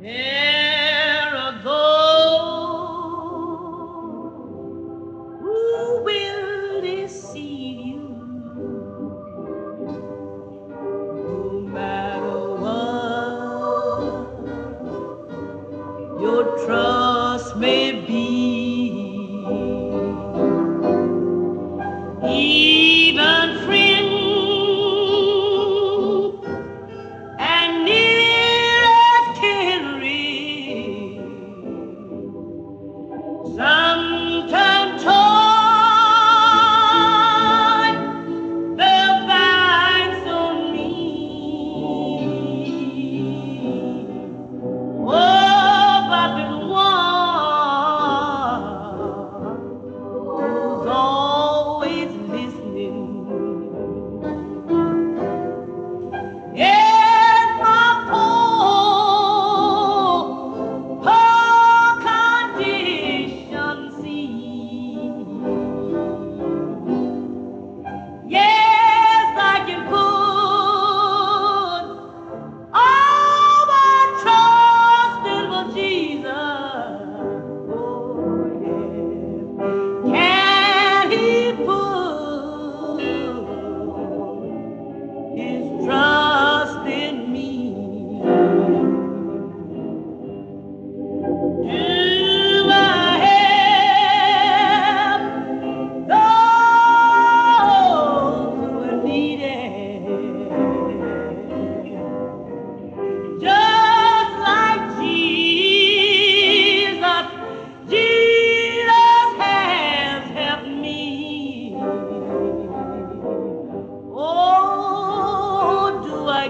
There are those who will deceive you, no matter what your trust may be.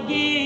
লাগি